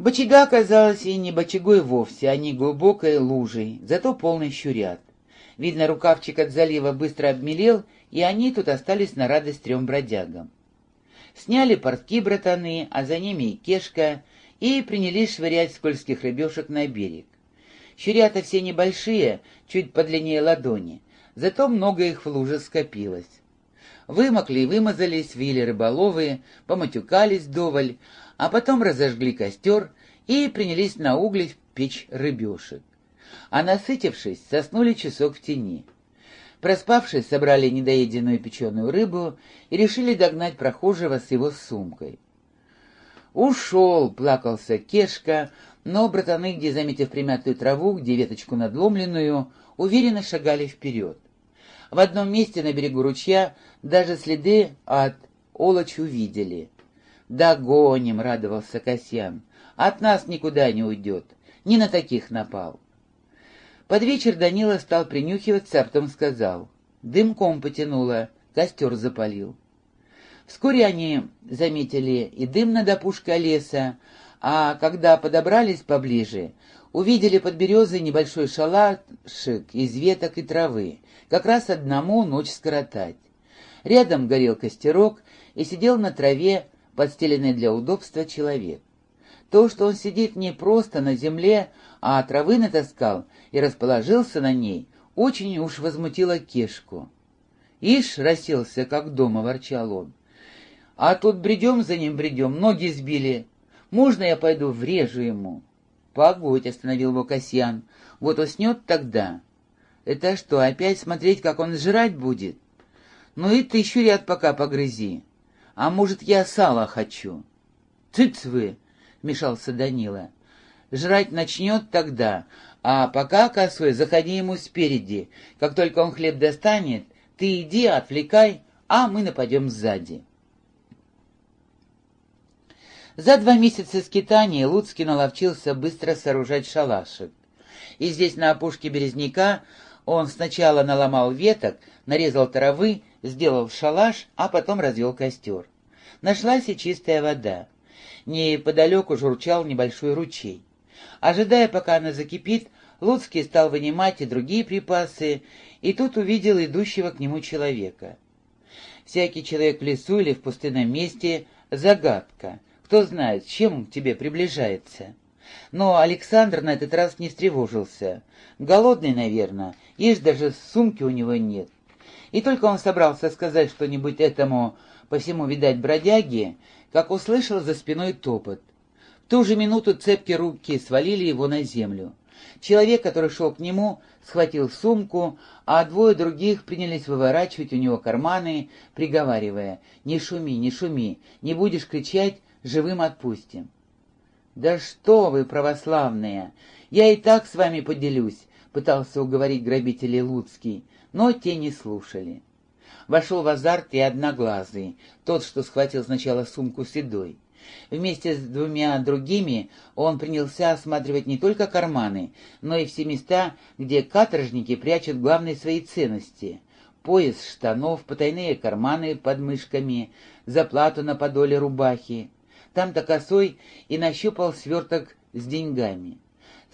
Бочага оказалась и не бочагой вовсе, а не глубокой лужей, зато полной щурят. Видно, рукавчик от залива быстро обмелел, и они тут остались на радость трем бродягам. Сняли портки братаны, а за ними и кешка, и принялись швырять скользких рыбешек на берег. Щурята все небольшие, чуть подлиннее ладони, зато много их в луже скопилось. Вымокли и вымазались, вили рыболовые, поматюкались доволь, а потом разожгли костер и принялись на угли печь рыбешек. А насытившись, соснули часок в тени. Проспавшись, собрали недоеденную печеную рыбу и решили догнать прохожего с его сумкой. «Ушел!» — плакался Кешка, но братаны, где, заметив примятую траву, где веточку надломленную, уверенно шагали вперед. В одном месте на берегу ручья даже следы от олочь увидели. «Догоним!» — радовался Касьян. «От нас никуда не уйдет. Не на таких напал». Под вечер Данила стал принюхиваться, а потом сказал. Дымком потянуло, костер запалил. Вскоре они заметили и дым над опушкой леса, а когда подобрались поближе, увидели под березой небольшой шалашик из веток и травы, как раз одному ночь скоротать. Рядом горел костерок, и сидел на траве подстеленный для удобства человек. То, что он сидит не просто на земле, а травы натаскал и расположился на ней, очень уж возмутило Кешку. «Ишь!» — расселся, как дома, — ворчал он. «А тут бредем за ним, бредем, ноги сбили. Можно я пойду врежу ему?» «Погодь!» — остановил его Касьян. «Вот уснет тогда». «Это что, опять смотреть, как он жрать будет?» «Ну и ты еще ряд пока погрызи. А может, я сало хочу?» «Цыц вы!» — мешался Данила. «Жрать начнет тогда, а пока, косой, заходи ему спереди. Как только он хлеб достанет, ты иди, отвлекай, а мы нападем сзади». За два месяца скитания Луцкий наловчился быстро сооружать шалашик. И здесь, на опушке березняка, он сначала наломал веток, нарезал травы, сделал шалаш, а потом развел костер. Нашлась и чистая вода. Неподалеку журчал небольшой ручей. Ожидая, пока она закипит, Луцкий стал вынимать и другие припасы, и тут увидел идущего к нему человека. Всякий человек в лесу или в пустынном месте — загадка. Кто знает, чем он к тебе приближается. Но Александр на этот раз не встревожился. Голодный, наверное, ешь даже сумки у него нет. И только он собрался сказать что-нибудь этому, по всему, видать, бродяге, как услышал за спиной топот. В ту же минуту цепкие руки свалили его на землю. Человек, который шел к нему, схватил сумку, а двое других принялись выворачивать у него карманы, приговаривая «Не шуми, не шуми, не будешь кричать, живым отпустим». «Да что вы, православные! Я и так с вами поделюсь», — пытался уговорить грабителей Луцкий, но те не слушали. Вошел в азарт и одноглазый, тот, что схватил сначала сумку седой. Вместе с двумя другими он принялся осматривать не только карманы, но и все места, где каторжники прячут главные свои ценности. Пояс штанов, потайные карманы под мышками, заплату на подоле рубахи. Там-то косой и нащупал сверток с деньгами.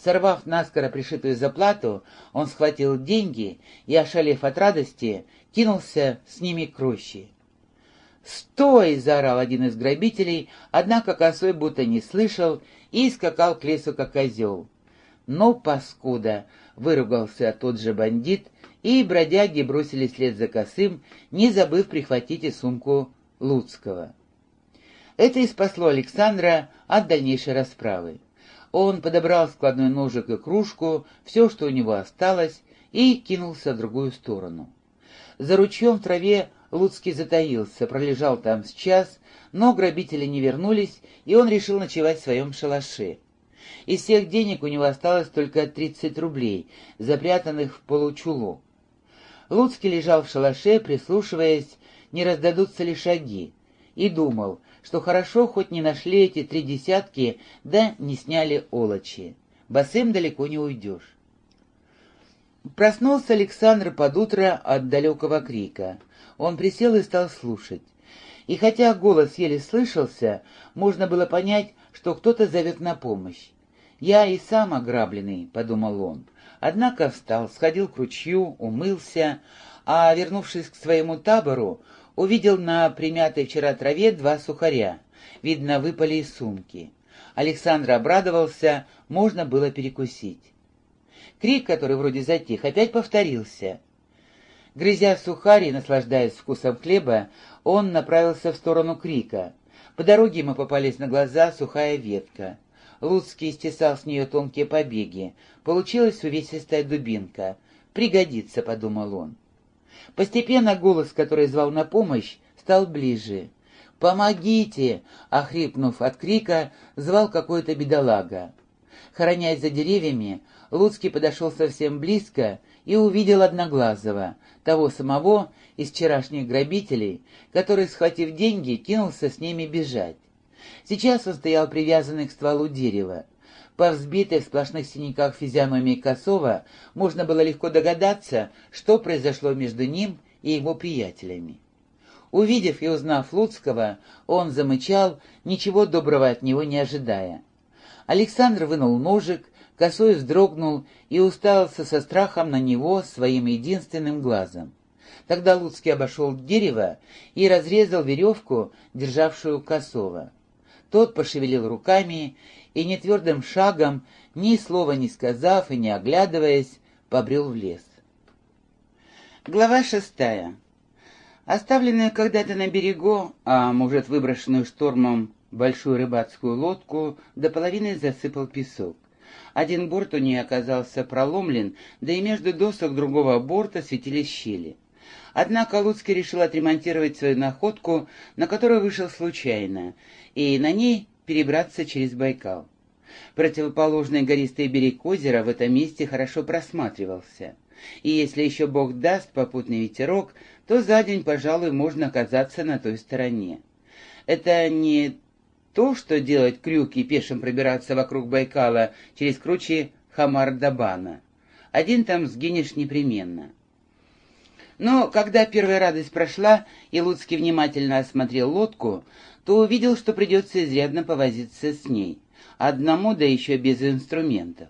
Сорвав наскоро пришитую заплату, он схватил деньги и, ошалев от радости, кинулся с ними к роще. «Стой!» — заорал один из грабителей, однако косой будто не слышал и скакал к лесу, как козел. «Ну, паскуда!» — выругался тот же бандит, и бродяги бросились вслед за косым, не забыв прихватить и сумку Луцкого. Это и спасло Александра от дальнейшей расправы. Он подобрал складной ножик и кружку, все, что у него осталось, и кинулся в другую сторону. За ручьем в траве Луцкий затаился, пролежал там с час, но грабители не вернулись, и он решил ночевать в своем шалаше. Из всех денег у него осталось только 30 рублей, запрятанных в получулок. Луцкий лежал в шалаше, прислушиваясь, не раздадутся ли шаги, и думал, что хорошо хоть не нашли эти три десятки, да не сняли олочи. Босым далеко не уйдешь. Проснулся Александр под утро от далекого крика. Он присел и стал слушать. И хотя голос еле слышался, можно было понять, что кто-то зовет на помощь. «Я и сам ограбленный», — подумал он. Однако встал, сходил к ручью, умылся, а, вернувшись к своему табору, увидел на примятой вчера траве два сухаря. Видно, выпали из сумки. Александр обрадовался, можно было перекусить. Крик, который вроде затих, опять повторился. Грызя сухари, наслаждаясь вкусом хлеба, он направился в сторону крика. По дороге ему попались на глаза сухая ветка. Луцкий стесал с нее тонкие побеги. Получилась увесистая дубинка. «Пригодится», — подумал он. Постепенно голос, который звал на помощь, стал ближе. «Помогите!» — охрипнув от крика, звал какой-то бедолага. Хоронясь за деревьями, Луцкий подошел совсем близко и увидел Одноглазого, того самого из вчерашних грабителей, который, схватив деньги, кинулся с ними бежать. Сейчас он стоял привязанный к стволу дерева. По взбитой в сплошных синяках физиономии Косова можно было легко догадаться, что произошло между ним и его приятелями. Увидев и узнав Луцкого, он замычал, ничего доброго от него не ожидая. Александр вынул ножик, Косой вздрогнул и уставился со страхом на него своим единственным глазом. Тогда Луцкий обошел дерево и разрезал веревку, державшую Косова. Тот пошевелил руками и нетвердым шагом, ни слова не сказав и не оглядываясь, побрел в лес. Глава шестая. Оставленную когда-то на берегу, а может выброшенную штормом большую рыбацкую лодку, до половины засыпал песок. Один борт у нее оказался проломлен, да и между досок другого борта светились щели. Однако Луцкий решил отремонтировать свою находку, на которую вышел случайно, и на ней перебраться через Байкал. Противоположный гористый берег озера в этом месте хорошо просматривался. И если еще Бог даст попутный ветерок, то за день, пожалуй, можно оказаться на той стороне. Это не то, что делать крюки и пешим пробираться вокруг Байкала через круче Хамар-Дабана. Один там сгинешь непременно. Но когда первая радость прошла, и Луцкий внимательно осмотрел лодку, то увидел, что придется изрядно повозиться с ней. Одному, да еще без инструментов.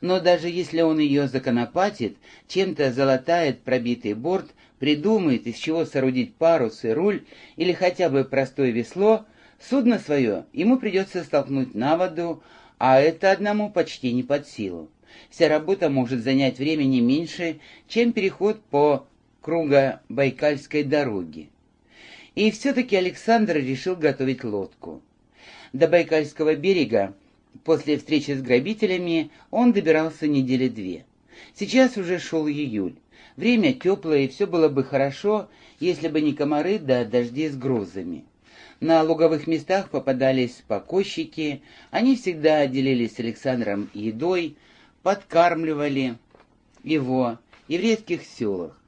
Но даже если он ее законопатит, чем-то залатает пробитый борт, придумает, из чего соорудить парус и руль, или хотя бы простое весло, Судно свое ему придется столкнуть на воду, а это одному почти не под силу. Вся работа может занять времени меньше, чем переход по круго-байкальской дороге. И все-таки Александр решил готовить лодку. До Байкальского берега после встречи с грабителями он добирался недели две. Сейчас уже шел июль. Время теплое, и все было бы хорошо, если бы не комары да дожди с грозами. На луговых местах попадались покойщики, они всегда делились с Александром едой, подкармливали его и в редких селах.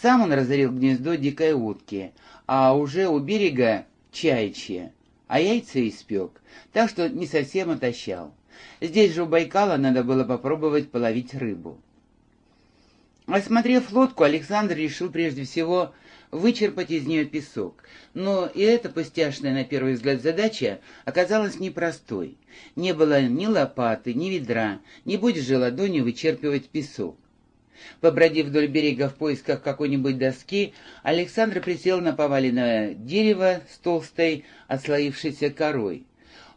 Сам он разорил гнездо дикой утки, а уже у берега чайчье, а яйца испек, так что не совсем отощал. Здесь же у Байкала надо было попробовать половить рыбу. Осмотрев лодку, Александр решил прежде всего вычерпать из нее песок. Но и эта пустяшная на первый взгляд задача оказалась непростой. Не было ни лопаты, ни ведра, не будешь же ладонью вычерпывать песок. Побродив вдоль берега в поисках какой-нибудь доски, Александр присел на поваленное дерево с толстой, отслоившейся корой.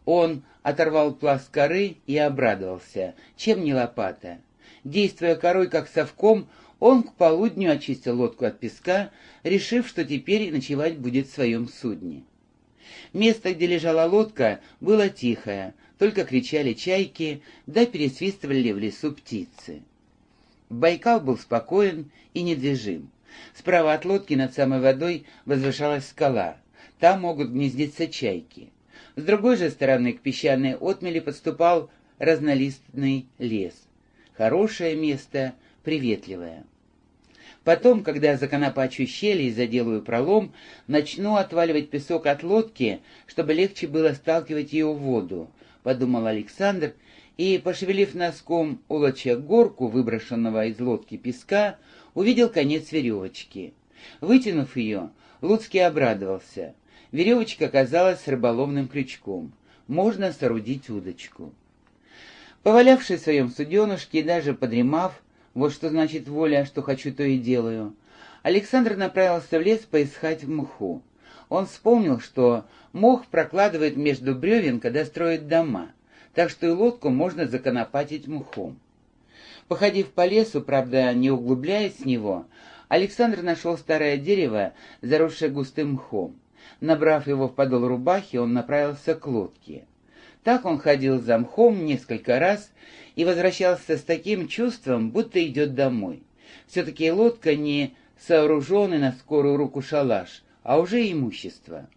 Он оторвал пласт коры и обрадовался, чем не лопата. Действуя корой как совком, он к полудню очистил лодку от песка, решив, что теперь ночевать будет в своем судне. Место, где лежала лодка, было тихое, только кричали чайки, да пересвистывали в лесу птицы. Байкал был спокоен и недвижим. Справа от лодки над самой водой возвышалась скала. Там могут гнездиться чайки. С другой же стороны к песчаной отмели подступал разнолистный лес. Хорошее место, приветливое. Потом, когда законопачу щели и заделаю пролом, начну отваливать песок от лодки, чтобы легче было сталкивать ее в воду, — подумал Александр, и, пошевелив носком улочья горку, выброшенного из лодки песка, увидел конец веревочки. Вытянув ее, Луцкий обрадовался. Веревочка оказалась рыболовным крючком. можно соорудить удочку. Повалявшись в своем суденышке и даже подремав, вот что значит воля, что хочу, то и делаю, Александр направился в лес поискать мху. Он вспомнил, что мох прокладывает между бревен, когда строят дома, так что и лодку можно законопатить мхом. Походив по лесу, правда, не углубляясь в него, Александр нашел старое дерево, заросшее густым мхом. Набрав его в подол рубахи, он направился к лодке. Так он ходил за мхом несколько раз и возвращался с таким чувством, будто идет домой. Все-таки лодка не сооруженный на скорую руку шалаш, а уже имущество.